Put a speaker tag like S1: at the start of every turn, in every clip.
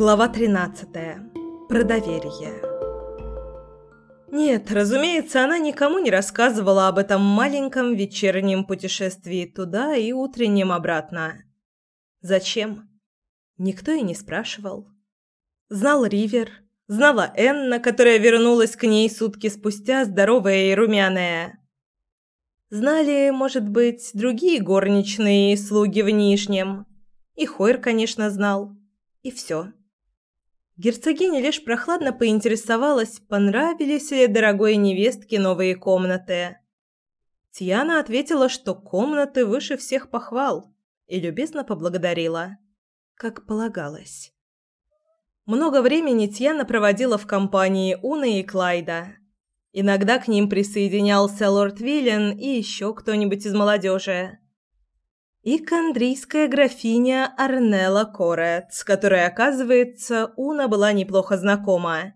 S1: Глава 13. Про доверие. Нет, разумеется, она никому не рассказывала об этом маленьком вечернем путешествии туда и утреннем обратно. Зачем? Никто и не спрашивал. Знал Ривер, знала Энна, которая вернулась к ней сутки спустя, здоровая и румяная. Знали, может быть, другие горничные и слуги в Нижнем. И Хойр, конечно, знал. И все. Герцогиня лишь прохладно поинтересовалась, понравились ли дорогой невестке новые комнаты. Тьяна ответила, что комнаты выше всех похвал, и любезно поблагодарила, как полагалось. Много времени Тьяна проводила в компании Уны и Клайда. Иногда к ним присоединялся лорд Виллен и еще кто-нибудь из молодежи и кандрийская графиня Арнелла Корет, с которой, оказывается, Уна была неплохо знакома.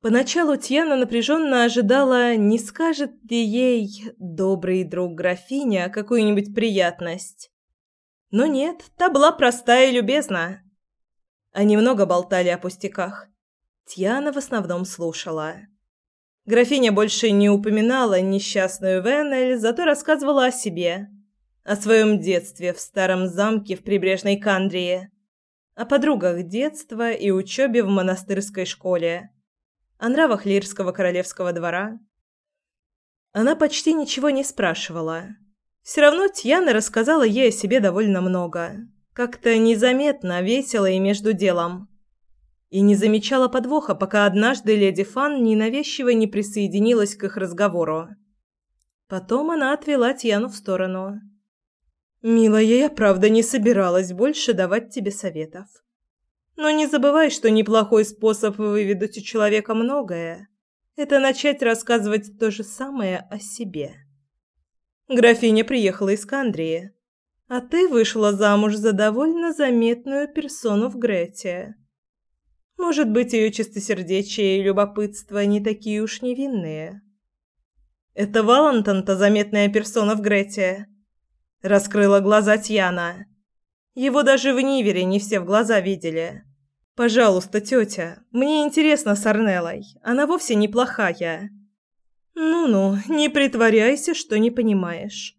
S1: Поначалу Тьяна напряженно ожидала, не скажет ли ей добрый друг графиня какую-нибудь приятность. Но нет, та была простая и любезна. Они много болтали о пустяках. Тьяна в основном слушала. Графиня больше не упоминала несчастную Венель, зато рассказывала о себе – о своем детстве в старом замке в прибрежной Кандрии, о подругах детства и учебе в монастырской школе, о нравах Лирского королевского двора. Она почти ничего не спрашивала. Все равно Тьяна рассказала ей о себе довольно много. Как-то незаметно, весело и между делом. И не замечала подвоха, пока однажды леди Фан ненавязчиво не присоединилась к их разговору. Потом она отвела Тьяну в сторону. «Милая, я правда не собиралась больше давать тебе советов. Но не забывай, что неплохой способ выведать у человека многое – это начать рассказывать то же самое о себе. Графиня приехала из Кандрии, а ты вышла замуж за довольно заметную персону в Грете. Может быть, ее чистосердечие и любопытство не такие уж невинные. Это Валантон-то заметная персона в Грете – Раскрыла глаза Тьяна. Его даже в Нивере не все в глаза видели. Пожалуйста, тетя, мне интересно с Арнеллой. Она вовсе неплохая. Ну-ну, не притворяйся, что не понимаешь.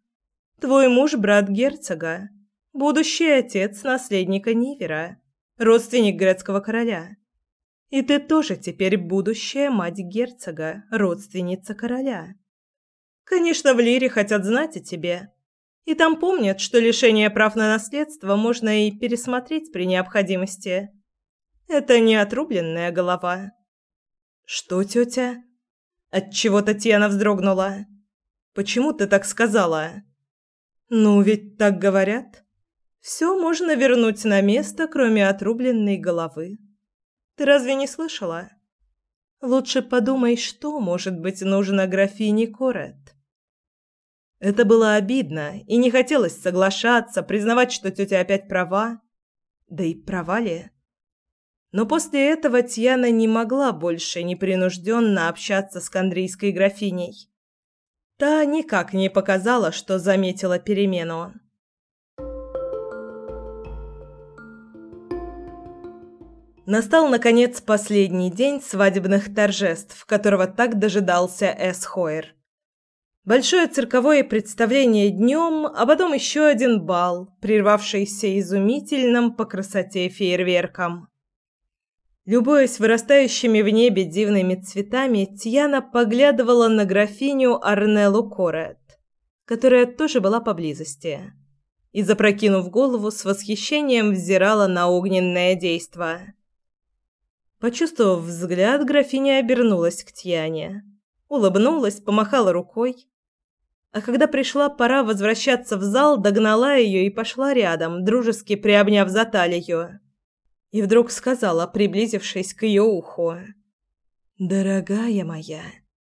S1: Твой муж брат герцога, будущий отец наследника Нивера, родственник грецкого короля. И ты тоже теперь будущая мать герцога, родственница короля. Конечно, в Лире хотят знать о тебе, и там помнят, что лишение прав на наследство можно и пересмотреть при необходимости. Это не отрубленная голова. Что, тетя? От чего Татьяна вздрогнула. Почему ты так сказала? Ну, ведь так говорят. Все можно вернуть на место, кроме отрубленной головы. Ты разве не слышала? Лучше подумай, что может быть нужно графине Корет. Это было обидно, и не хотелось соглашаться, признавать, что тетя опять права. Да и права ли? Но после этого Тьяна не могла больше непринужденно общаться с кандрийской графиней. Та никак не показала, что заметила перемену. Настал, наконец, последний день свадебных торжеств, которого так дожидался Эсхойр. Большое цирковое представление днем, а потом еще один бал, прервавшийся изумительным по красоте фейерверком. Любуясь вырастающими в небе дивными цветами, Тьяна поглядывала на графиню Арнеллу Корет, которая тоже была поблизости, и, запрокинув голову, с восхищением взирала на огненное действо. Почувствовав взгляд, графиня обернулась к Тьяне, улыбнулась, помахала рукой, а когда пришла пора возвращаться в зал, догнала ее и пошла рядом, дружески приобняв за талию. И вдруг сказала, приблизившись к ее уху: "Дорогая моя,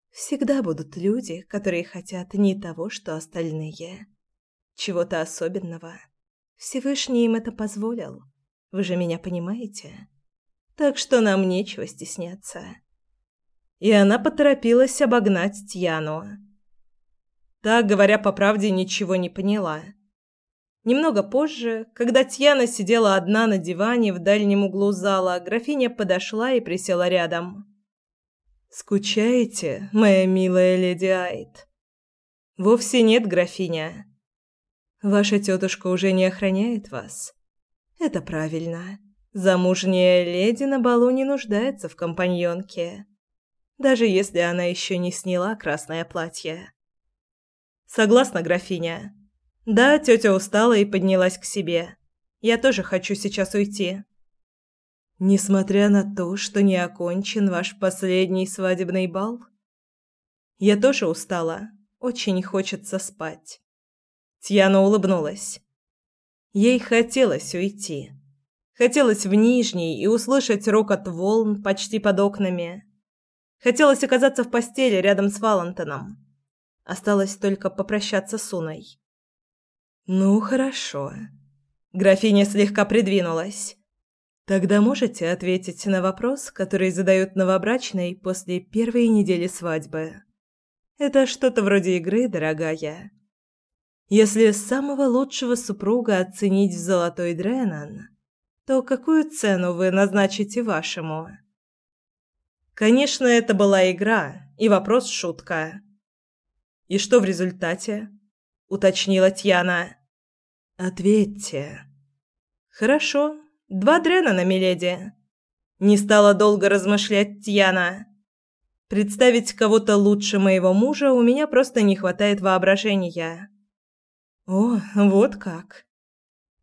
S1: всегда будут люди, которые хотят не того, что остальные, чего-то особенного. Всевышний им это позволил. Вы же меня понимаете? Так что нам нечего стесняться". И она поторопилась обогнать Тьяну. Та, говоря по правде, ничего не поняла. Немного позже, когда Тьяна сидела одна на диване в дальнем углу зала, графиня подошла и присела рядом. «Скучаете, моя милая леди Айт?» «Вовсе нет, графиня. Ваша тетушка уже не охраняет вас. Это правильно. Замужняя леди на балу не нуждается в компаньонке, даже если она еще не сняла красное платье. Согласна, графиня. Да, тетя устала и поднялась к себе. Я тоже хочу сейчас уйти. Несмотря на то, что не окончен ваш последний свадебный бал, я тоже устала. Очень хочется спать. Тьяна улыбнулась. Ей хотелось уйти. Хотелось в Нижний и услышать рокот волн почти под окнами. Хотелось оказаться в постели рядом с Валентином. Осталось только попрощаться с Уной. «Ну, хорошо». Графиня слегка придвинулась. «Тогда можете ответить на вопрос, который задают новобрачной после первой недели свадьбы?» «Это что-то вроде игры, дорогая». Если самого лучшего супруга оценить в золотой Дренан, то какую цену вы назначите вашему? Конечно, это была игра, и вопрос шутка. И что в результате? уточнила Тьяна. Ответьте. Хорошо. Два Дренана, миледи. Не стала долго размышлять Тьяна. Представить кого-то лучше моего мужа у меня просто не хватает воображения. О, вот как.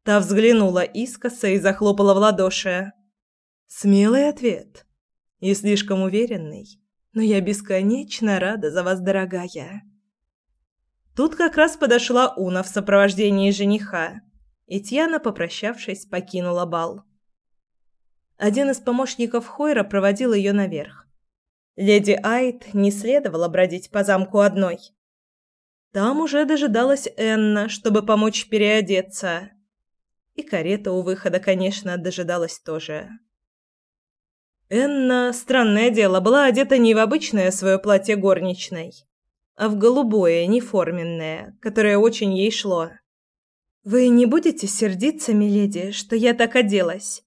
S1: Та взглянула искоса и захлопала в ладоши. Смелый ответ. И слишком уверенный. Но я бесконечно рада за вас, дорогая. Тут как раз подошла Уна в сопровождении жениха. И попрощавшись, покинула бал. Один из помощников Хойра проводил ее наверх. Леди Айт не следовало бродить по замку одной. Там уже дожидалась Энна, чтобы помочь переодеться. И карета у выхода, конечно, дожидалась тоже. Энна, странное дело, была одета не в обычное свое платье горничной, а в голубое, неформенное, которое очень ей шло. «Вы не будете сердиться, миледи, что я так оделась?»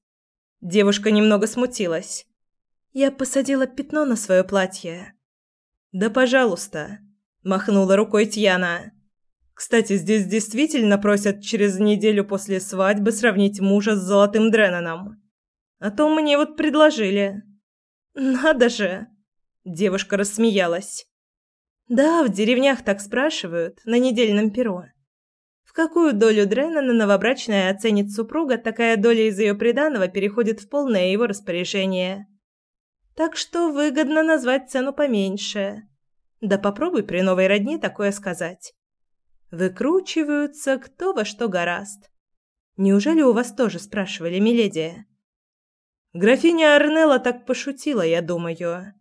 S1: Девушка немного смутилась. «Я посадила пятно на свое платье». «Да, пожалуйста», – махнула рукой Тьяна. Кстати, здесь действительно просят через неделю после свадьбы сравнить мужа с золотым Дренноном. А то мне вот предложили. Надо же. Девушка рассмеялась. Да, в деревнях так спрашивают на недельном перу. В какую долю Дреннона новобрачная оценит супруга, такая доля из ее приданого переходит в полное его распоряжение. Так что выгодно назвать цену поменьше. Да попробуй при новой родне такое сказать. Выкручиваются кто во что гораст. Неужели у вас тоже спрашивали, миледи? Графиня Арнелла так пошутила, я думаю.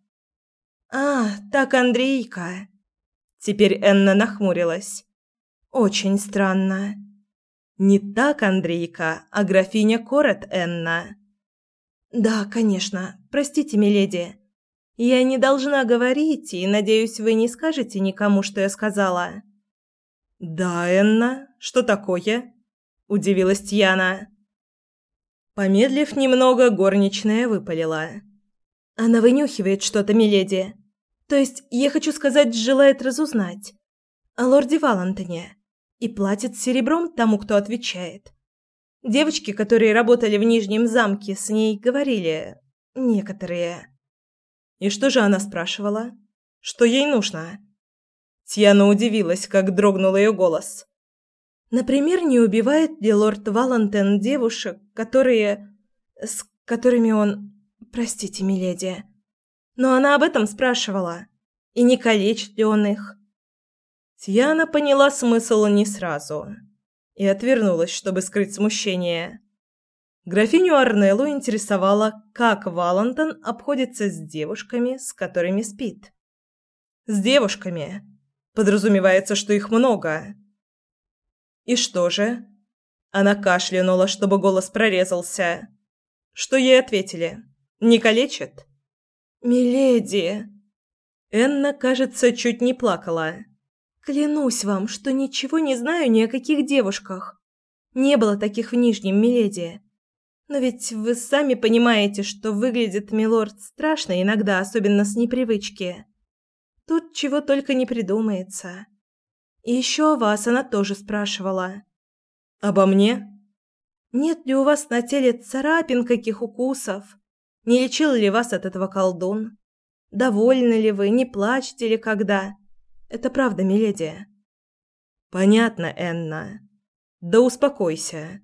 S1: А, так Андрейка. Теперь Энна нахмурилась. Очень странно. Не так Андрейка, а графиня Корот Энна. Да, конечно. Простите, миледи. Я не должна говорить, и надеюсь, вы не скажете никому, что я сказала. «Да, Энна, что такое?» – удивилась Тьяна. Помедлив немного, горничная выпалила. «Она вынюхивает что-то, миледи. То есть, я хочу сказать, желает разузнать. О лорде Валантоне. И платит серебром тому, кто отвечает. Девочки, которые работали в Нижнем замке, с ней говорили... Некоторые...» «И что же она спрашивала? Что ей нужно?» Тьяна удивилась, как дрогнул ее голос. Например, не убивает ли лорд Валентен девушек, которые... с которыми он... Простите, миледи. Но она об этом спрашивала. И не калечит ли он их? Тьяна поняла смысл не сразу. И отвернулась, чтобы скрыть смущение. Графиню Арнеллу интересовало, как Валентон обходится с девушками, с которыми спит. С девушками, Подразумевается, что их много. И что же? Она кашлянула, чтобы голос прорезался. Что ей ответили? Не калечит? Миледи. Энна, кажется, чуть не плакала. Клянусь вам, что ничего не знаю ни о каких девушках. Не было таких в Нижнем, миледи. Но ведь вы сами понимаете, что выглядит милорд страшно иногда, особенно с непривычки. Тут чего только не придумается. И еще о вас она тоже спрашивала. Обо мне? Нет ли у вас на теле царапин, каких укусов? Не лечил ли вас от этого колдун? Довольны ли вы, не плачете ли когда? Это правда, миледи. Понятно, Энна. Да успокойся.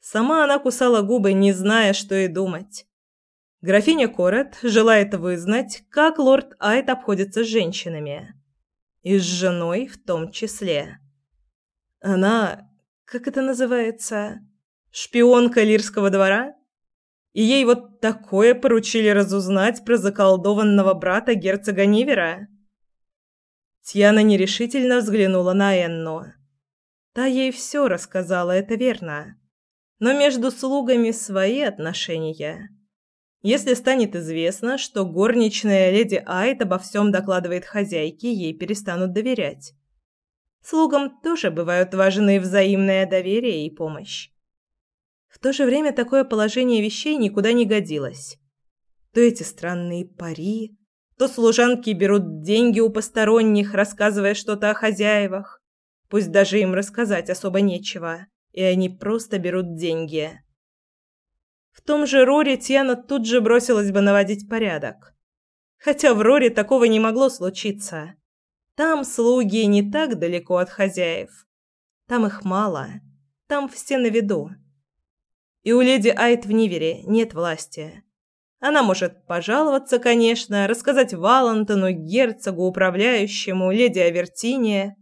S1: Сама она кусала губы, не зная, что и думать. Графиня Корет желает вызнать, как лорд Айт обходится с женщинами. И с женой в том числе. Она, как это называется, шпионка Лирского двора? И ей вот такое поручили разузнать про заколдованного брата герцога Нивера? Тьяна нерешительно взглянула на Энну. Та ей все рассказала, это верно. Но между слугами свои отношения. Если станет известно, что горничная леди Айт обо всем докладывает хозяйке, ей перестанут доверять. Слугам тоже бывают важны взаимное доверие и помощь. В то же время такое положение вещей никуда не годилось. То эти странные пари, то служанки берут деньги у посторонних, рассказывая что-то о хозяевах. Пусть даже им рассказать особо нечего, и они просто берут деньги. В том же Роре Тьяна тут же бросилась бы наводить порядок. Хотя в Роре такого не могло случиться. Там слуги не так далеко от хозяев. Там их мало. Там все на виду. И у леди Айт в Нивере нет власти. Она может пожаловаться, конечно, рассказать Валентону, герцогу, управляющему, леди Авертине.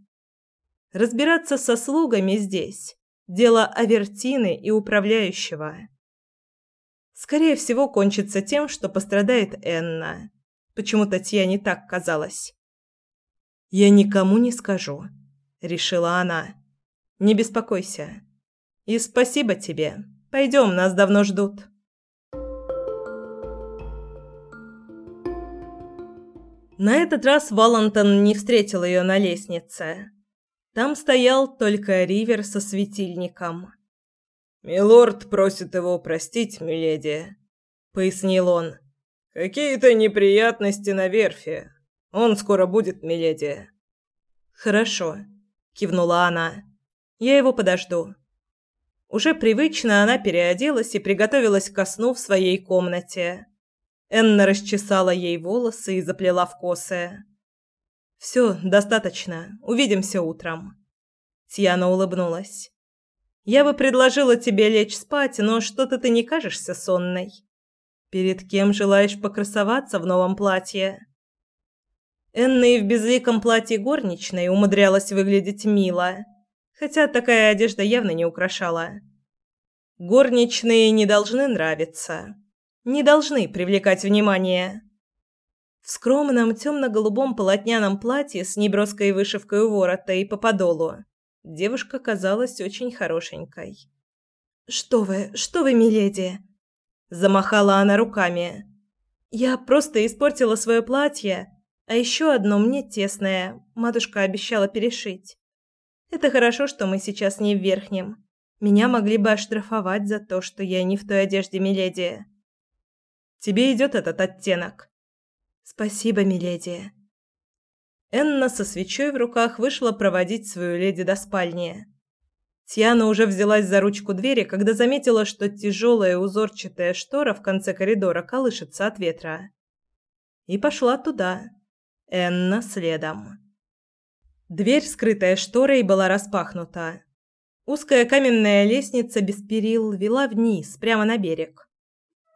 S1: Разбираться со слугами здесь – дело Авертины и управляющего. Скорее всего, кончится тем, что пострадает Энна. Почему-то Тьяне так казалось. «Я никому не скажу», – решила она. «Не беспокойся. И спасибо тебе». Пойдем, нас давно ждут. На этот раз Валентон не встретил ее на лестнице. Там стоял только Ривер со светильником. «Милорд просит его простить, миледи», — пояснил он. «Какие-то неприятности на верфи. Он скоро будет, миледи». «Хорошо», — кивнула она. «Я его подожду». Уже привычно она переоделась и приготовилась ко сну в своей комнате. Энна расчесала ей волосы и заплела в косы. «Все, достаточно. Увидимся утром». Тьяна улыбнулась. «Я бы предложила тебе лечь спать, но что-то ты не кажешься сонной. Перед кем желаешь покрасоваться в новом платье?» Энна и в безликом платье горничной умудрялась выглядеть мило хотя такая одежда явно не украшала. Горничные не должны нравиться, не должны привлекать внимание. В скромном темно-голубом полотняном платье с неброской вышивкой у ворота и по подолу девушка казалась очень хорошенькой. «Что вы, что вы, миледи?» Замахала она руками. «Я просто испортила свое платье, а еще одно мне тесное, матушка обещала перешить. Это хорошо, что мы сейчас не в верхнем. Меня могли бы оштрафовать за то, что я не в той одежде миледи. Тебе идет этот оттенок. Спасибо, миледи. Энна со свечой в руках вышла проводить свою леди до спальни. Тиана уже взялась за ручку двери, когда заметила, что тяжелая узорчатая штора в конце коридора колышется от ветра. И пошла туда. Энна следом. Дверь, скрытая шторой, была распахнута. Узкая каменная лестница без перил вела вниз, прямо на берег.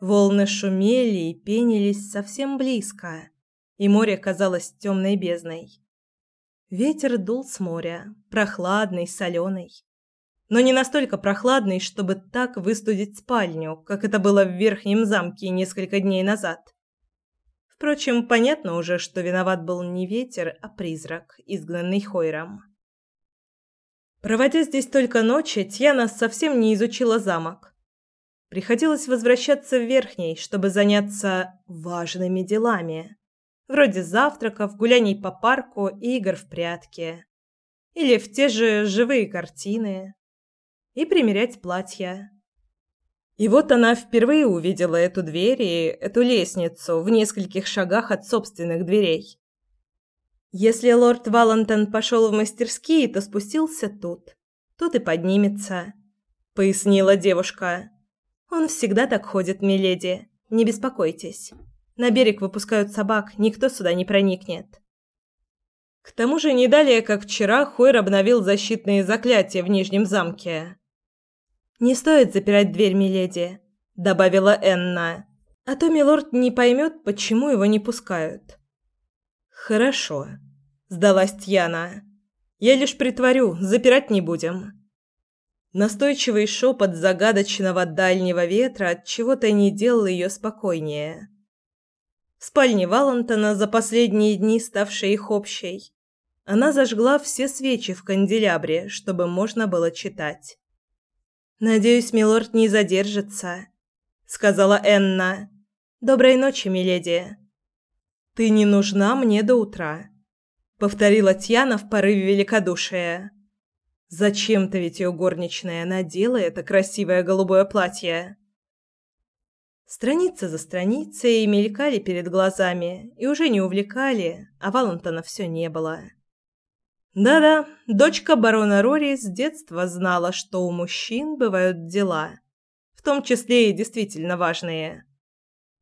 S1: Волны шумели и пенились совсем близко, и море казалось темной бездной. Ветер дул с моря, прохладный, соленый. Но не настолько прохладный, чтобы так выстудить спальню, как это было в верхнем замке несколько дней назад. Впрочем, понятно уже, что виноват был не ветер, а призрак, изгнанный Хойром. Проводя здесь только ночи, Тьяна совсем не изучила замок. Приходилось возвращаться в Верхний, чтобы заняться важными делами, вроде завтраков, гуляний по парку и игр в прятки. Или в те же живые картины. и примерять платья. И вот она впервые увидела эту дверь и эту лестницу в нескольких шагах от собственных дверей. Если лорд Валентон пошел в мастерские, то спустился тут. Тут и поднимется, пояснила девушка. Он всегда так ходит, миледи. Не беспокойтесь. На берег выпускают собак, никто сюда не проникнет. К тому же не далее, как вчера, Хойр обновил защитные заклятия в Нижнем замке. «Не стоит запирать дверь, миледи», — добавила Энна. «А то милорд не поймет, почему его не пускают». «Хорошо», — сдалась Тьяна. «Я лишь притворю, запирать не будем». Настойчивый шепот загадочного дальнего ветра от чего-то не делал ее спокойнее. В спальне Валентона, за последние дни ставшей их общей, она зажгла все свечи в канделябре, чтобы можно было читать. «Надеюсь, милорд не задержится», — сказала Энна. «Доброй ночи, миледи». «Ты не нужна мне до утра», — повторила Тьяна в порыве великодушия. «Зачем-то ведь ее горничная надела это красивое голубое платье». Страницы за страницей мелькали перед глазами и уже не увлекали, а Валентона все не было. Да-да, дочка барона Рори с детства знала, что у мужчин бывают дела, в том числе и действительно важные.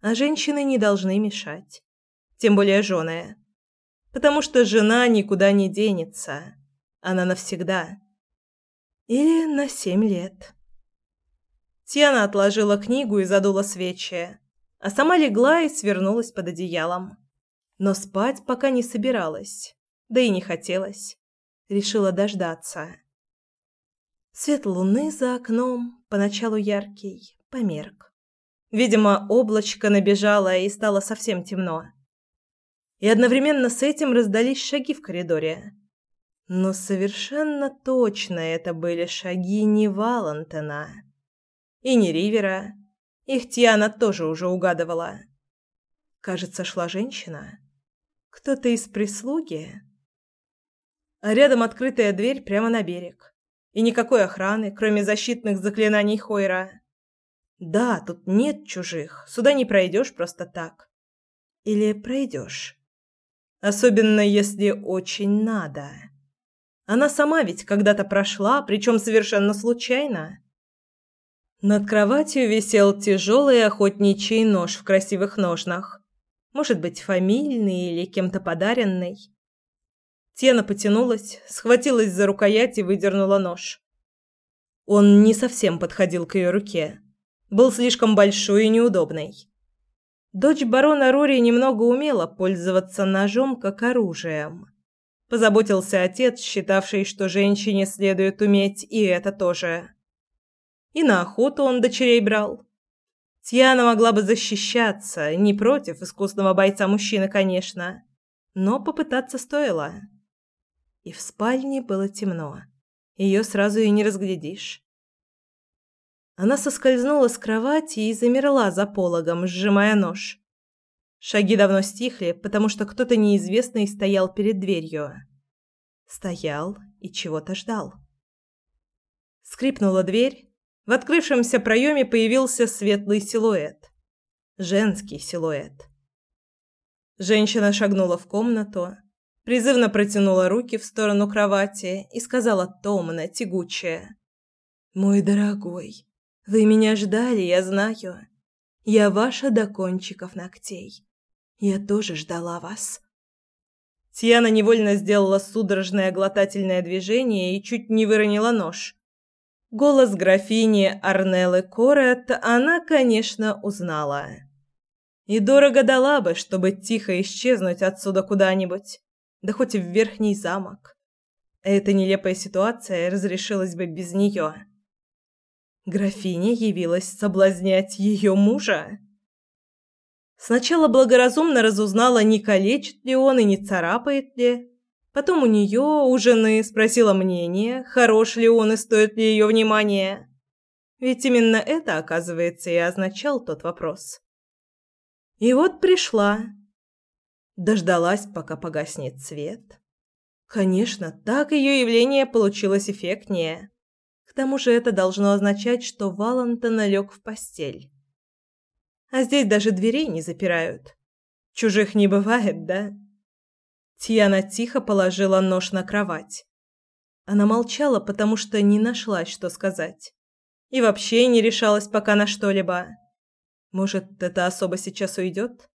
S1: А женщины не должны мешать, тем более жены, потому что жена никуда не денется, она навсегда. Или на семь лет. Тиана отложила книгу и задула свечи, а сама легла и свернулась под одеялом. Но спать пока не собиралась, да и не хотелось решила дождаться. Свет луны за окном, поначалу яркий, померк. Видимо, облачко набежало и стало совсем темно. И одновременно с этим раздались шаги в коридоре. Но совершенно точно это были шаги не Валентина и не Ривера. Их Тиана тоже уже угадывала. Кажется, шла женщина. Кто-то из прислуги а рядом открытая дверь прямо на берег. И никакой охраны, кроме защитных заклинаний Хойра. Да, тут нет чужих, сюда не пройдешь просто так. Или пройдешь. Особенно если очень надо. Она сама ведь когда-то прошла, причем совершенно случайно. Над кроватью висел тяжелый охотничий нож в красивых ножнах. Может быть, фамильный или кем-то подаренный. Тена потянулась, схватилась за рукоять и выдернула нож. Он не совсем подходил к ее руке. Был слишком большой и неудобный. Дочь барона Рори немного умела пользоваться ножом как оружием. Позаботился отец, считавший, что женщине следует уметь и это тоже. И на охоту он дочерей брал. Тьяна могла бы защищаться, не против искусного бойца-мужчины, конечно, но попытаться стоило и в спальне было темно. Ее сразу и не разглядишь. Она соскользнула с кровати и замерла за пологом, сжимая нож. Шаги давно стихли, потому что кто-то неизвестный стоял перед дверью. Стоял и чего-то ждал. Скрипнула дверь. В открывшемся проеме появился светлый силуэт. Женский силуэт. Женщина шагнула в комнату, призывно протянула руки в сторону кровати и сказала томно, тягуче: "Мой дорогой, вы меня ждали, я знаю. Я ваша до кончиков ногтей. Я тоже ждала вас". Тиана невольно сделала судорожное глотательное движение и чуть не выронила нож. Голос графини Арнеллы Корет она, конечно, узнала. И дорого дала бы, чтобы тихо исчезнуть отсюда куда-нибудь да хоть и в верхний замок. Эта нелепая ситуация разрешилась бы без нее. Графиня явилась соблазнять ее мужа. Сначала благоразумно разузнала, не калечит ли он и не царапает ли. Потом у нее, у жены, спросила мнение, хорош ли он и стоит ли ее внимания. Ведь именно это, оказывается, и означал тот вопрос. И вот пришла, Дождалась, пока погаснет свет. Конечно, так ее явление получилось эффектнее. К тому же это должно означать, что Валентон лег в постель. А здесь даже дверей не запирают. Чужих не бывает, да? Тиана тихо положила нож на кровать. Она молчала, потому что не нашла, что сказать. И вообще не решалась пока на что-либо. Может, эта особа сейчас уйдет?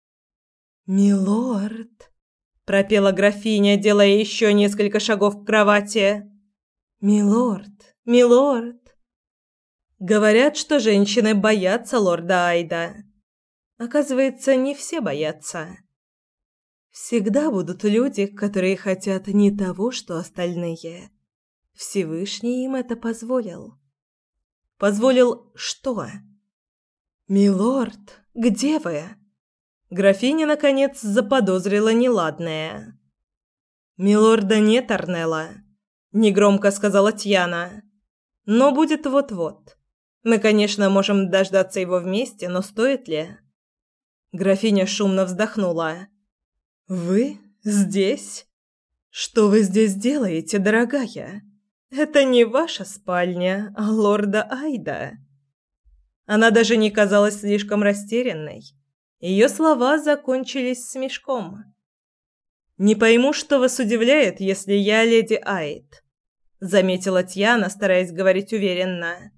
S1: «Милорд», — пропела графиня, делая еще несколько шагов к кровати. «Милорд, милорд». Говорят, что женщины боятся лорда Айда. Оказывается, не все боятся. Всегда будут люди, которые хотят не того, что остальные. Всевышний им это позволил. Позволил что? «Милорд, где вы?» Графиня, наконец, заподозрила неладное. «Милорда нет, Арнелла», — негромко сказала Тьяна. «Но будет вот-вот. Мы, конечно, можем дождаться его вместе, но стоит ли?» Графиня шумно вздохнула. «Вы здесь? Что вы здесь делаете, дорогая? Это не ваша спальня, а лорда Айда». Она даже не казалась слишком растерянной. Ее слова закончились смешком. «Не пойму, что вас удивляет, если я леди Айд», — заметила Тьяна, стараясь говорить уверенно.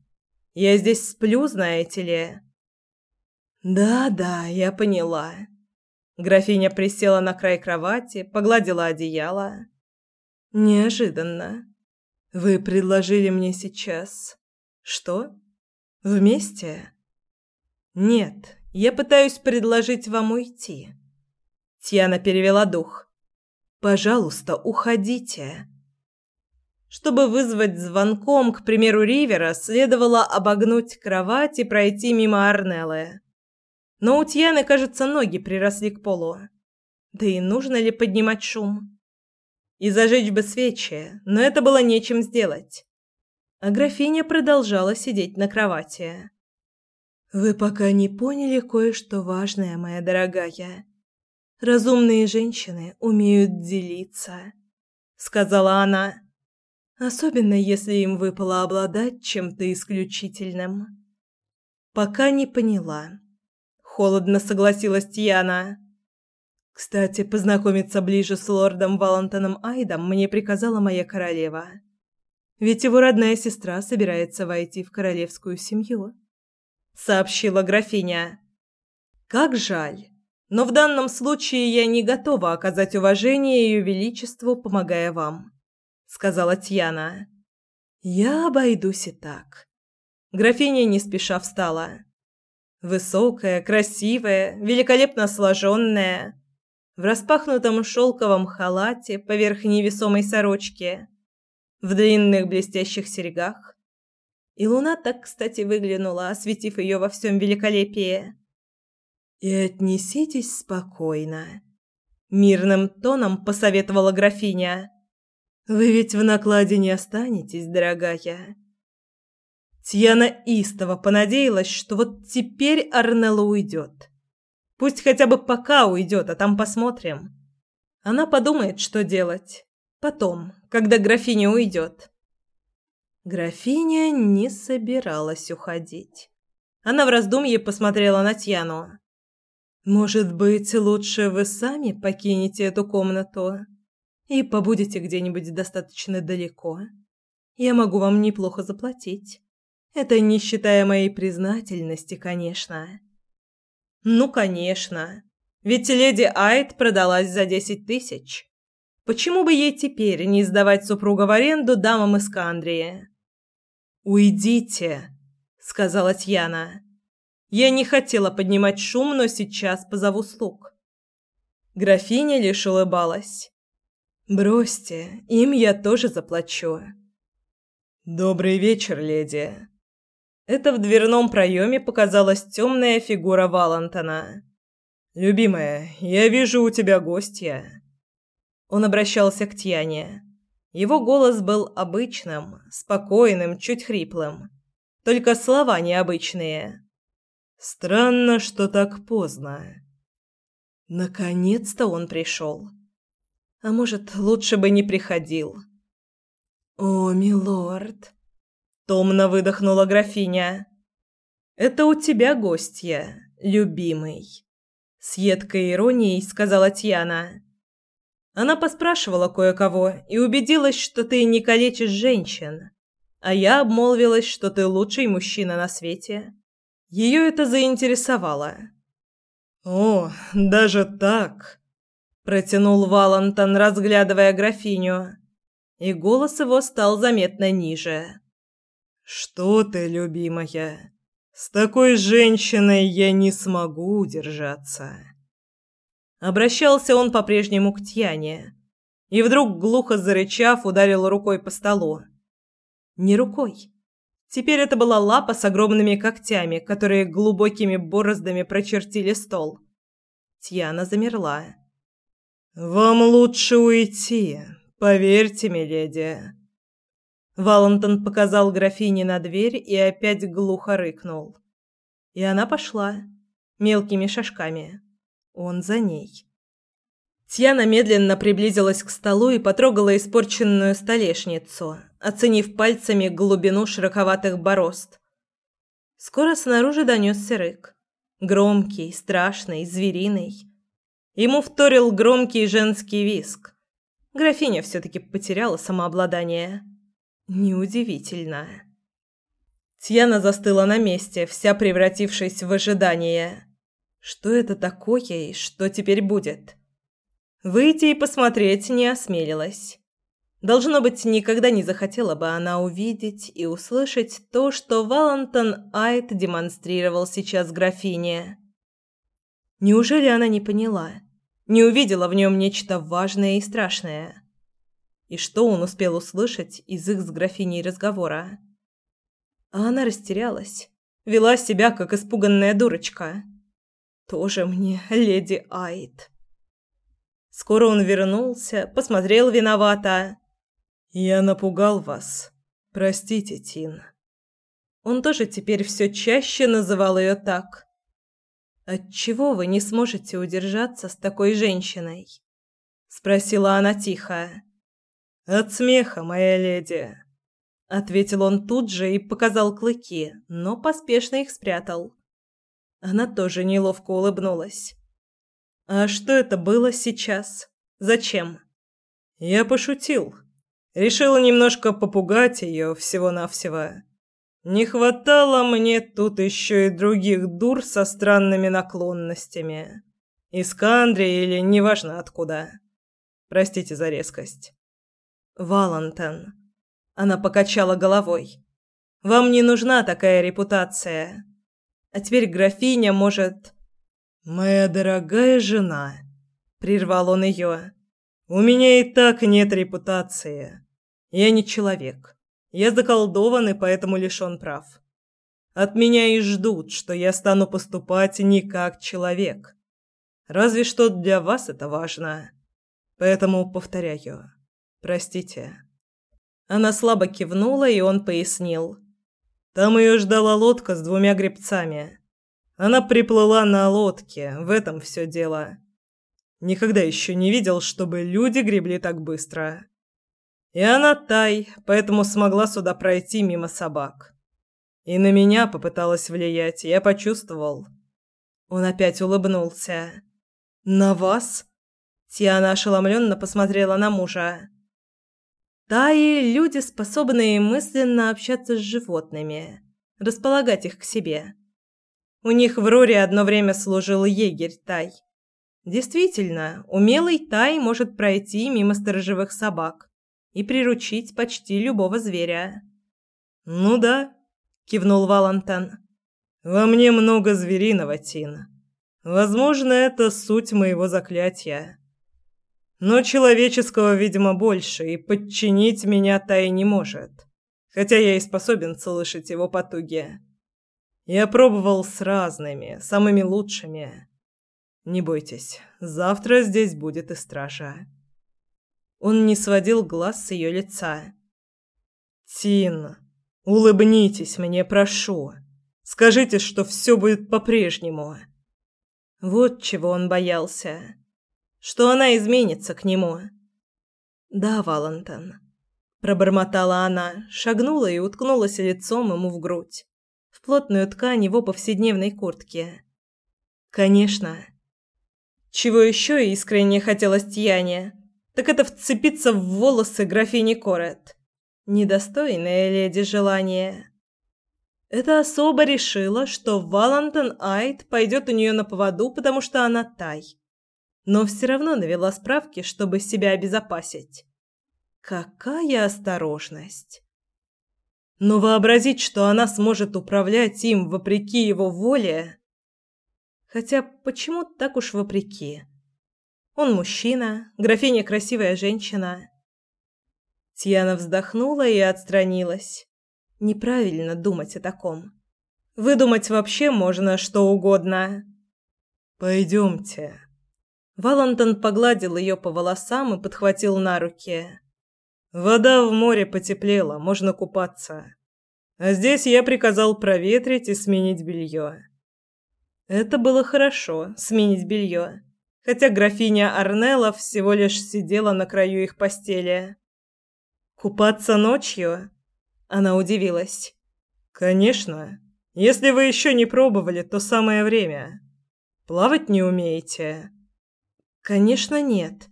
S1: «Я здесь сплю, знаете ли». «Да-да, я поняла». Графиня присела на край кровати, погладила одеяло. «Неожиданно. Вы предложили мне сейчас. Что? Вместе?» «Нет, я пытаюсь предложить вам уйти». Тьяна перевела дух. «Пожалуйста, уходите». Чтобы вызвать звонком, к примеру, Ривера, следовало обогнуть кровать и пройти мимо Арнеллы. Но у Тьяны, кажется, ноги приросли к полу. Да и нужно ли поднимать шум? И зажечь бы свечи, но это было нечем сделать. А графиня продолжала сидеть на кровати. «Вы пока не поняли кое-что важное, моя дорогая. Разумные женщины умеют делиться», — сказала она. «Особенно, если им выпало обладать чем-то исключительным». «Пока не поняла холодно согласилась Тиана. Кстати, познакомиться ближе с лордом Валентоном Айдом мне приказала моя королева. Ведь его родная сестра собирается войти в королевскую семью, сообщила графиня. Как жаль. Но в данном случае я не готова оказать уважение ее величеству, помогая вам, сказала Тьяна. Я обойдусь и так. Графиня не спеша встала. Высокая, красивая, великолепно сложенная, в распахнутом шелковом халате поверх невесомой сорочки, в длинных блестящих серьгах. И луна так, кстати, выглянула, осветив ее во всем великолепии. «И отнеситесь спокойно», — мирным тоном посоветовала графиня. «Вы ведь в накладе не останетесь, дорогая. Тьяна истово понадеялась, что вот теперь Арнелла уйдет. Пусть хотя бы пока уйдет, а там посмотрим. Она подумает, что делать. Потом, когда графиня уйдет. Графиня не собиралась уходить. Она в раздумье посмотрела на Тьяну. «Может быть, лучше вы сами покинете эту комнату и побудете где-нибудь достаточно далеко? Я могу вам неплохо заплатить». Это не считая моей признательности, конечно. Ну, конечно. Ведь леди Айд продалась за десять тысяч. Почему бы ей теперь не сдавать супруга в аренду дамам из Кандрии? «Уйдите», — сказала Тьяна. «Я не хотела поднимать шум, но сейчас позову слуг». Графиня лишь улыбалась. «Бросьте, им я тоже заплачу». «Добрый вечер, леди», это в дверном проеме показалась темная фигура Валентона. «Любимая, я вижу у тебя гостья». Он обращался к Тьяне. Его голос был обычным, спокойным, чуть хриплым. Только слова необычные. «Странно, что так поздно». Наконец-то он пришел. А может, лучше бы не приходил. «О, милорд!» Томно выдохнула графиня. «Это у тебя гостья, любимый», — с едкой иронией сказала Тьяна. Она поспрашивала кое-кого и убедилась, что ты не калечишь женщин, а я обмолвилась, что ты лучший мужчина на свете. Ее это заинтересовало. «О, даже так!» – протянул Валантон, разглядывая графиню, и голос его стал заметно ниже. «Что ты, любимая? С такой женщиной я не смогу удержаться». Обращался он по-прежнему к Тьяне. И вдруг, глухо зарычав, ударил рукой по столу. Не рукой. Теперь это была лапа с огромными когтями, которые глубокими бороздами прочертили стол. Тьяна замерла. «Вам лучше уйти, поверьте, миледи». Валентон показал графине на дверь и опять глухо рыкнул. И она пошла, мелкими шажками. Он за ней. Тьяна медленно приблизилась к столу и потрогала испорченную столешницу, оценив пальцами глубину широковатых борозд. Скоро снаружи донесся рык. Громкий, страшный, звериный. Ему вторил громкий женский виск. Графиня все-таки потеряла самообладание. Неудивительно. Тьяна застыла на месте, вся превратившись в ожидание. Что это такое и что теперь будет? Выйти и посмотреть не осмелилась. Должно быть, никогда не захотела бы она увидеть и услышать то, что Валентон Айт демонстрировал сейчас графине. Неужели она не поняла? Не увидела в нем нечто важное и страшное? И что он успел услышать из их с графиней разговора? А она растерялась, вела себя как испуганная дурочка. Тоже мне леди Айт. Скоро он вернулся, посмотрел виновато. Я напугал вас. Простите, Тин. Он тоже теперь все чаще называл ее так. Отчего вы не сможете удержаться с такой женщиной? спросила она тихо. От смеха, моя леди, ответил он тут же и показал клыки, но поспешно их спрятал. Она тоже неловко улыбнулась. «А что это было сейчас? Зачем?» «Я пошутил. Решила немножко попугать ее всего-навсего. Не хватало мне тут еще и других дур со странными наклонностями. Из Кандрии или неважно откуда. Простите за резкость». «Валентин». Она покачала головой. «Вам не нужна такая репутация. А теперь графиня может... «Моя дорогая жена», — прервал он ее, — «у меня и так нет репутации. Я не человек. Я заколдован и поэтому лишен прав. От меня и ждут, что я стану поступать не как человек. Разве что для вас это важно. Поэтому повторяю. Простите». Она слабо кивнула, и он пояснил. Там ее ждала лодка с двумя гребцами. Она приплыла на лодке, в этом все дело. Никогда еще не видел, чтобы люди гребли так быстро. И она тай, поэтому смогла сюда пройти мимо собак. И на меня попыталась влиять, я почувствовал. Он опять улыбнулся. «На вас?» Тиана ошеломленно посмотрела на мужа. Таи – люди, способные мысленно общаться с животными, располагать их к себе. У них в Роре одно время служил егерь Тай. Действительно, умелый Тай может пройти мимо сторожевых собак и приручить почти любого зверя. «Ну да», – кивнул Валантан. «Во мне много звериного, Тин. Возможно, это суть моего заклятия». Но человеческого, видимо, больше, и подчинить меня Тай не может. Хотя я и способен слышать его потуги. Я пробовал с разными, самыми лучшими. Не бойтесь, завтра здесь будет и стража. Он не сводил глаз с ее лица. Тин, улыбнитесь мне, прошу. Скажите, что все будет по-прежнему. Вот чего он боялся что она изменится к нему. Да, Валентин, Пробормотала она, шагнула и уткнулась лицом ему в грудь, в плотную ткань его повседневной куртки. «Конечно». Чего еще искренне хотелось Тьяне, так это вцепиться в волосы графини Корет. Недостойное леди желание. Эта особа решила, что Валентин Айд пойдет у нее на поводу, потому что она тай. Но все равно навела справки, чтобы себя обезопасить. Какая осторожность! Но вообразить, что она сможет управлять им вопреки его воле... Хотя почему так уж вопреки? Он мужчина, графиня красивая женщина. Тиана вздохнула и отстранилась. Неправильно думать о таком. Выдумать вообще можно что угодно. Пойдемте. Валентон погладил ее по волосам и подхватил на руки. Вода в море потеплела, можно купаться. А здесь я приказал проветрить и сменить белье. Это было хорошо, сменить белье, хотя графиня Арнелла всего лишь сидела на краю их постели. Купаться ночью? Она удивилась. Конечно. Если вы еще не пробовали, то самое время. Плавать не умеете? Конечно, нет.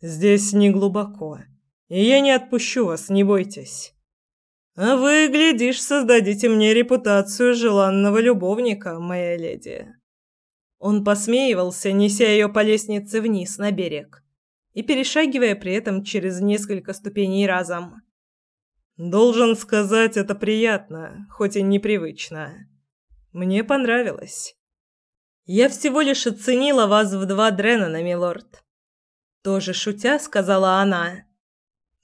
S1: Здесь не глубоко и я не отпущу вас, не бойтесь. А вы, глядишь, создадите мне репутацию желанного любовника, моя леди». Он посмеивался, неся ее по лестнице вниз на берег и перешагивая при этом через несколько ступеней разом. «Должен сказать, это приятно, хоть и непривычно. Мне понравилось. Я всего лишь оценила вас в два дрена, милорд». Тоже шутя, сказала она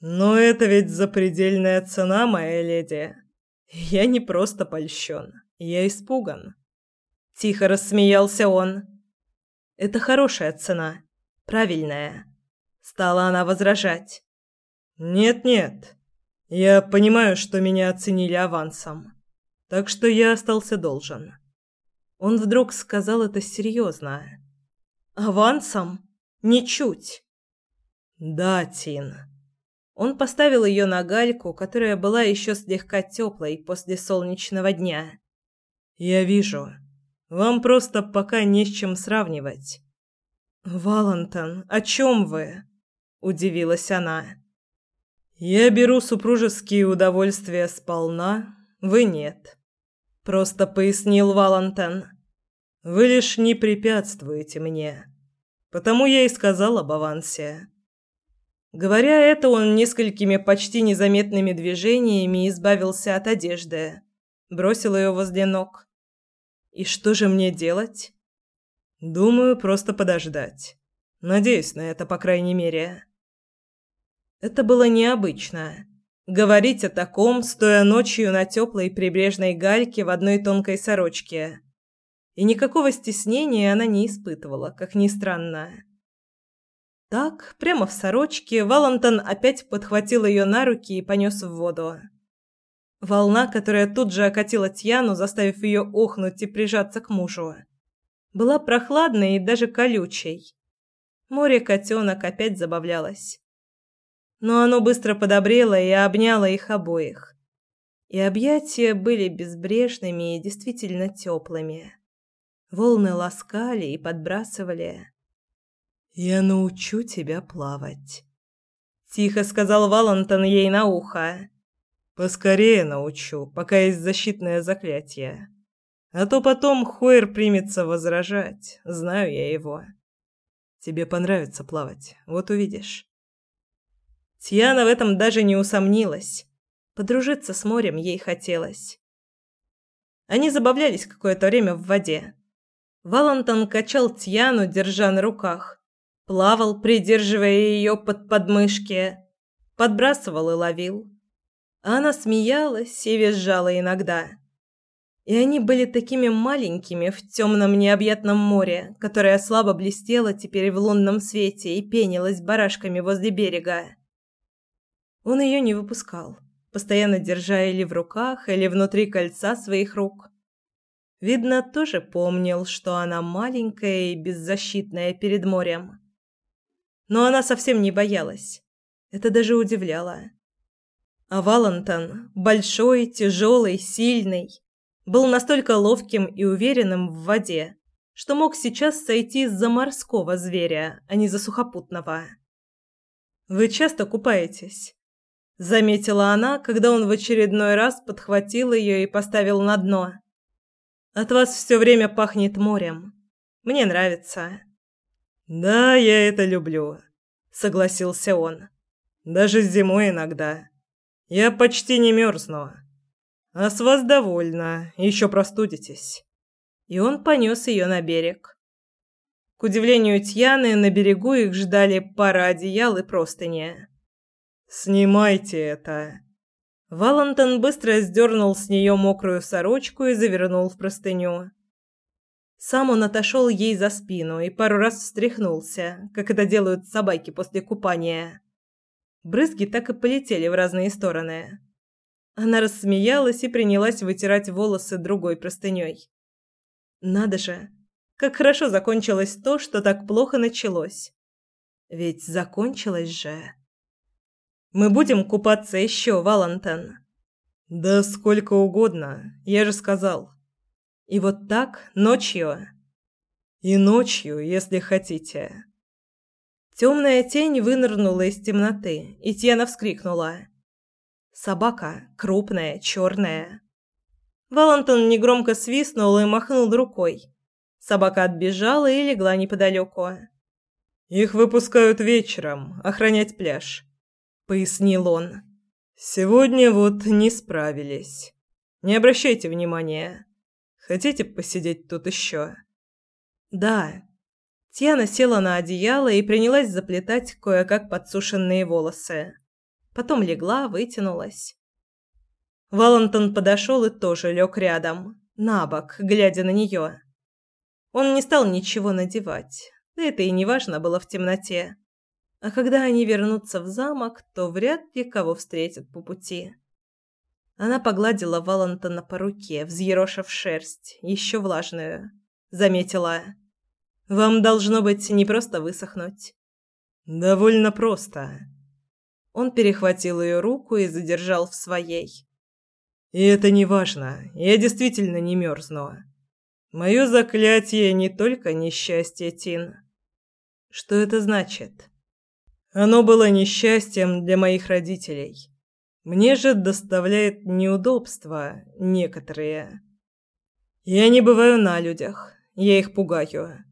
S1: но это ведь запредельная цена, моя леди. Я не просто польщен, я испуган. Тихо рассмеялся он. Это хорошая цена, правильная. Стала она возражать. Нет-нет. Я понимаю, что меня оценили авансом. Так что я остался должен. Он вдруг сказал это серьезно. Авансом? Ничуть. Да, Тин. Он поставил ее на гальку, которая была еще слегка теплой после солнечного дня. «Я вижу. Вам просто пока не с чем сравнивать». «Валентон, о чем вы?» – удивилась она. «Я беру супружеские удовольствия сполна, вы нет», – просто пояснил Валентон. «Вы лишь не препятствуете мне, потому я и сказал об авансе». Говоря это, он несколькими почти незаметными движениями избавился от одежды, бросил ее возле ног. И что же мне делать? Думаю, просто подождать. Надеюсь на это, по крайней мере. Это было необычно. Говорить о таком, стоя ночью на теплой прибрежной гальке в одной тонкой сорочке. И никакого стеснения она не испытывала, как ни странно. Так, прямо в сорочке, Валентон опять подхватил ее на руки и понес в воду. Волна, которая тут же окатила Тьяну, заставив ее охнуть и прижаться к мужу, была прохладной и даже колючей. Море-котенок опять забавлялось. Но оно быстро подобрело и обняло их обоих. И объятия были безбрежными и действительно теплыми. Волны ласкали и подбрасывали. «Я научу тебя плавать», — тихо сказал Валентон ей на ухо. «Поскорее научу, пока есть защитное заклятие. А то потом Хойер примется возражать, знаю я его. Тебе понравится плавать, вот увидишь». Тьяна в этом даже не усомнилась. Подружиться с морем ей хотелось. Они забавлялись какое-то время в воде. Валентон качал Тьяну, держа на руках, Плавал, придерживая ее под подмышки, подбрасывал и ловил. Она смеялась и визжала иногда. И они были такими маленькими в темном необъятном море, которое слабо блестело теперь в лунном свете и пенилось барашками возле берега. Он ее не выпускал, постоянно держа или в руках, или внутри кольца своих рук. Видно, тоже помнил, что она маленькая и беззащитная перед морем. Но она совсем не боялась. Это даже удивляло. А Валентон, большой, тяжелый, сильный, был настолько ловким и уверенным в воде, что мог сейчас сойти за морского зверя, а не за сухопутного. «Вы часто купаетесь?» – заметила она, когда он в очередной раз подхватил ее и поставил на дно. «От вас все время пахнет морем. Мне нравится». «Да, я это люблю», – согласился он. «Даже зимой иногда. Я почти не мерзну. А с вас довольно, еще простудитесь». И он понес ее на берег. К удивлению Тьяны, на берегу их ждали пара одеял и простыни. «Снимайте это!» Валентон быстро сдернул с нее мокрую сорочку и завернул в простыню. Сам он отошел ей за спину и пару раз встряхнулся, как это делают собаки после купания. Брызги так и полетели в разные стороны. Она рассмеялась и принялась вытирать волосы другой простыней. Надо же, как хорошо закончилось то, что так плохо началось. Ведь закончилось же. Мы будем купаться еще, Валентин. Да сколько угодно, я же сказал. И вот так ночью. И ночью, если хотите. Темная тень вынырнула из темноты, и Тьяна вскрикнула. Собака, крупная, черная, Валентон негромко свистнул и махнул рукой. Собака отбежала и легла неподалеку. «Их выпускают вечером, охранять пляж», — пояснил он. «Сегодня вот не справились. Не обращайте внимания. Хотите посидеть тут еще?» «Да». Тьяна села на одеяло и принялась заплетать кое-как подсушенные волосы. Потом легла, вытянулась. Валентон подошел и тоже лег рядом, на бок, глядя на нее. Он не стал ничего надевать, да это и не важно было в темноте. А когда они вернутся в замок, то вряд ли кого встретят по пути. Она погладила Валентона по руке, взъерошив шерсть, еще влажную. Заметила. «Вам должно быть не просто высохнуть». «Довольно просто». Он перехватил ее руку и задержал в своей. И это не важно. Я действительно не мерзну. Мое заклятие не только несчастье, Тин. Что это значит? Оно было несчастьем для моих родителей. Мне же доставляет неудобства некоторые. Я не бываю на людях. Я их пугаю.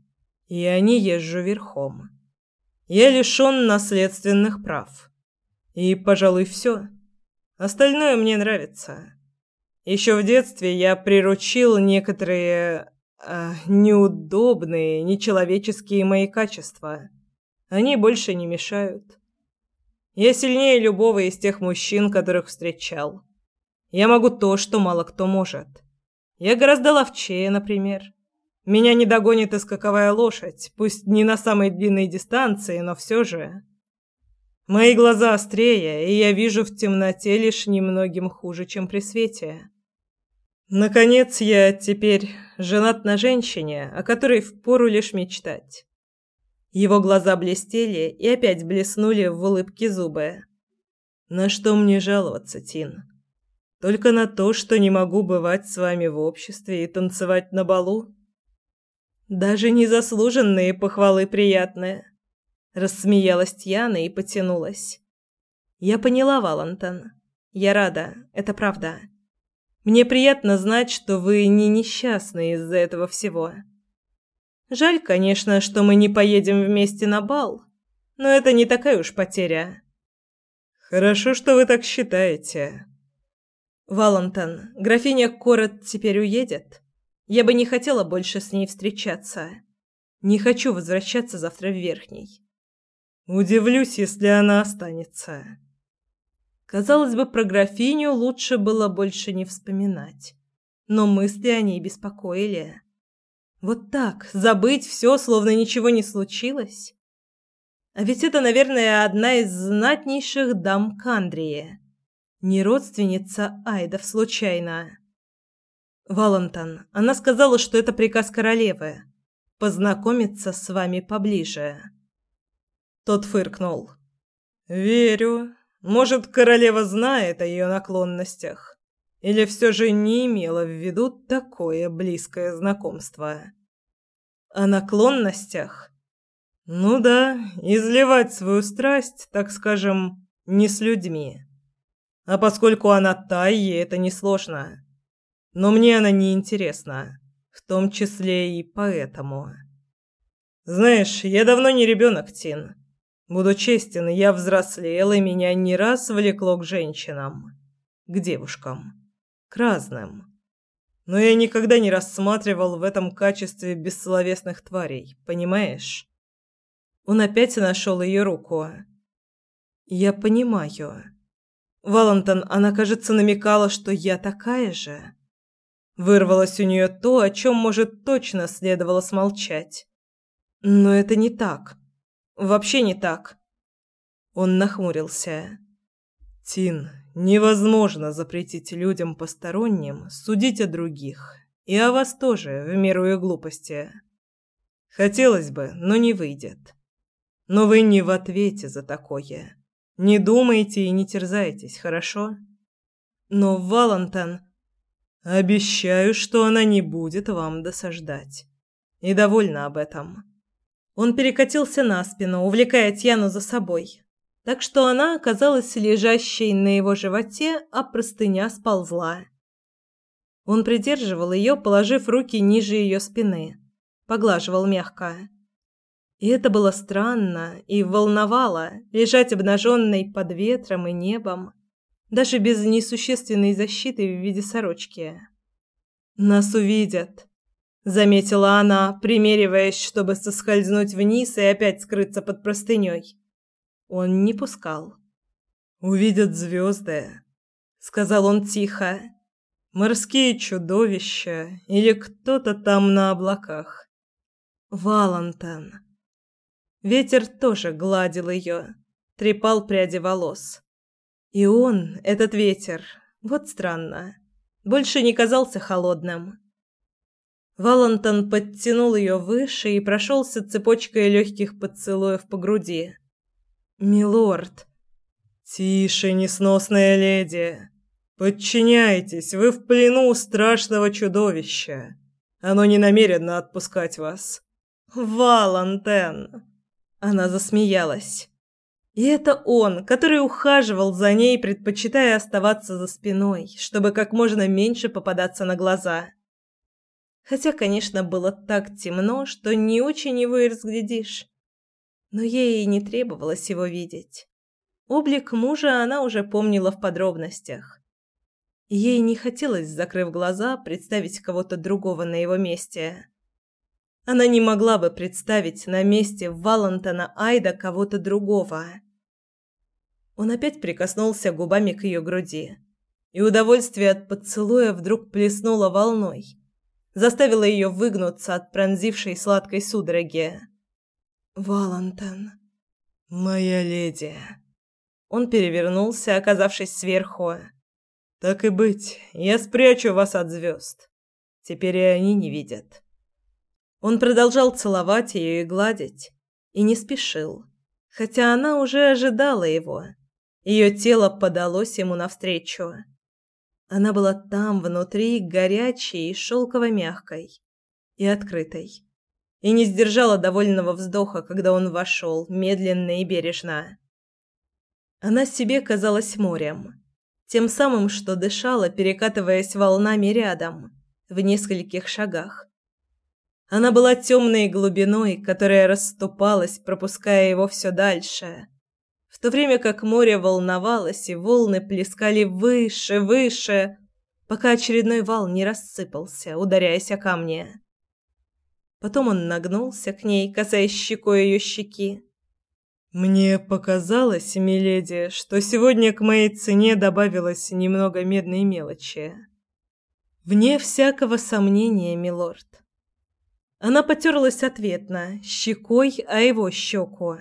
S1: И они езжу верхом. Я лишён наследственных прав. И, пожалуй, все. Остальное мне нравится. Еще в детстве я приручил некоторые э, неудобные, нечеловеческие мои качества. Они больше не мешают. Я сильнее любого из тех мужчин, которых встречал. Я могу то, что мало кто может. Я гораздо ловчее, например. Меня не догонит и скаковая лошадь, пусть не на самой длинной дистанции, но все же. Мои глаза острее, и я вижу в темноте лишь немногим хуже, чем при свете. Наконец, я теперь женат на женщине, о которой впору лишь мечтать. Его глаза блестели и опять блеснули в улыбке зубы. На что мне жаловаться, Тин? Только на то, что не могу бывать с вами в обществе и танцевать на балу? Даже незаслуженные похвалы приятные. Рассмеялась Тьяна и потянулась. Я поняла, Валентин. Я рада, это правда. Мне приятно знать, что вы не несчастны из-за этого всего. Жаль, конечно, что мы не поедем вместе на бал, но это не такая уж потеря. Хорошо, что вы так считаете. Валентин, графиня Корот теперь уедет. Я бы не хотела больше с ней встречаться. Не хочу возвращаться завтра в Верхний. Удивлюсь, если она останется. Казалось бы, про графиню лучше было больше не вспоминать. Но мысли о ней беспокоили. Вот так, забыть все, словно ничего не случилось? А ведь это, наверное, одна из знатнейших дам Кандрии. Не родственница Айдов случайно. Валентон, она сказала, что это приказ королевы. Познакомиться с вами поближе. Тот фыркнул. «Верю. Может, королева знает о ее наклонностях? Или все же не имела в виду такое близкое знакомство? О наклонностях? Ну да, изливать свою страсть, так скажем, не с людьми. А поскольку она Тайи, это несложно. Но мне она не интересна, в том числе и поэтому. Знаешь, я давно не ребенок, Тин. Буду честен, я взрослел, и меня не раз влекло к женщинам, к девушкам, к разным. Но я никогда не рассматривал в этом качестве бессловесных тварей, понимаешь? Он опять нашел ее руку. Я понимаю. Валентон, она, кажется, намекала, что я такая же. Вырвалось у нее то, о чем, может, точно следовало смолчать. Но это не так. Вообще не так. Он нахмурился. Тин, невозможно запретить людям посторонним судить о других. И о вас тоже, в меру ее глупости. Хотелось бы, но не выйдет. Но вы не в ответе за такое. Не думайте и не терзайтесь, хорошо? Но Валентин... Обещаю, что она не будет вам досаждать. И довольна об этом. Он перекатился на спину, увлекая Тьяну за собой, так что она оказалась лежащей на его животе, а простыня сползла. Он придерживал ее, положив руки ниже ее спины, поглаживал мягко. И это было странно и волновало лежать обнаженной под ветром и небом, даже без несущественной защиты в виде сорочки. Нас увидят заметила она, примериваясь, чтобы соскользнуть вниз и опять скрыться под простыней. Он не пускал. Увидят звезды, сказал он тихо. Морские чудовища или кто-то там на облаках. Валентин. Ветер тоже гладил ее, трепал пряди волос. И он, этот ветер, вот странно, больше не казался холодным. Валентон подтянул ее выше и прошелся цепочкой легких поцелуев по груди. «Милорд!» «Тише, несносная леди! Подчиняйтесь, вы в плену страшного чудовища. Оно не намерено отпускать вас». «Валентен!» Она засмеялась. И это он, который ухаживал за ней, предпочитая оставаться за спиной, чтобы как можно меньше попадаться на глаза. Хотя, конечно, было так темно, что не очень его и разглядишь. Но ей и не требовалось его видеть. Облик мужа она уже помнила в подробностях. Ей не хотелось, закрыв глаза, представить кого-то другого на его месте. Она не могла бы представить на месте Валентона Айда кого-то другого. Он опять прикоснулся губами к ее груди, и удовольствие от поцелуя вдруг плеснуло волной заставила ее выгнуться от пронзившей сладкой судороги. «Валентин, моя леди». Он перевернулся, оказавшись сверху. «Так и быть, я спрячу вас от звезд. Теперь и они не видят». Он продолжал целовать ее и гладить, и не спешил, хотя она уже ожидала его. Ее тело подалось ему навстречу. Она была там, внутри, горячей и шелково-мягкой. И открытой. И не сдержала довольного вздоха, когда он вошел, медленно и бережно. Она себе казалась морем. Тем самым, что дышала, перекатываясь волнами рядом, в нескольких шагах. Она была темной глубиной, которая расступалась, пропуская его все дальше в то время как море волновалось и волны плескали выше, выше, пока очередной вал не рассыпался, ударяясь о камни. Потом он нагнулся к ней, касаясь щекой ее щеки. «Мне показалось, миледи, что сегодня к моей цене добавилось немного медной мелочи». «Вне всякого сомнения, милорд». Она потерлась ответно, щекой о его щеку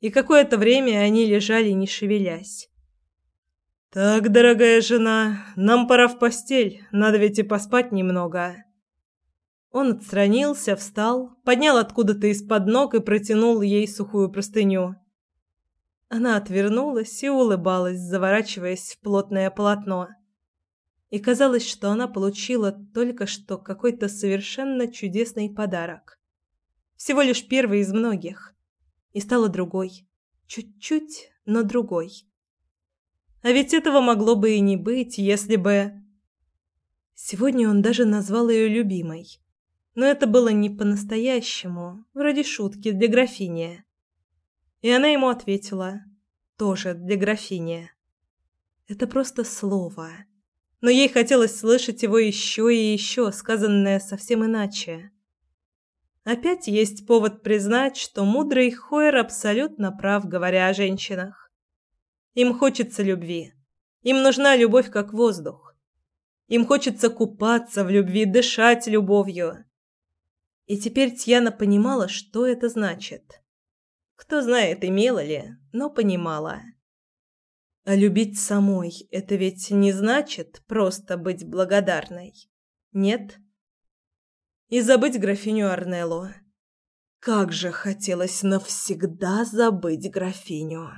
S1: и какое-то время они лежали, не шевелясь. «Так, дорогая жена, нам пора в постель, надо ведь и поспать немного». Он отстранился, встал, поднял откуда-то из-под ног и протянул ей сухую простыню. Она отвернулась и улыбалась, заворачиваясь в плотное полотно. И казалось, что она получила только что какой-то совершенно чудесный подарок. Всего лишь первый из многих. И стала другой. Чуть-чуть, но другой. А ведь этого могло бы и не быть, если бы... Сегодня он даже назвал ее любимой. Но это было не по-настоящему, вроде шутки для графини. И она ему ответила, тоже для графини. Это просто слово. Но ей хотелось слышать его еще и еще, сказанное совсем иначе. Опять есть повод признать, что мудрый Хойер абсолютно прав, говоря о женщинах. Им хочется любви. Им нужна любовь как воздух. Им хочется купаться в любви, дышать любовью. И теперь Тьяна понимала, что это значит. Кто знает, имела ли, но понимала. А любить самой – это ведь не значит просто быть благодарной. Нет? И забыть графиню Арнелло. Как же хотелось навсегда забыть графиню.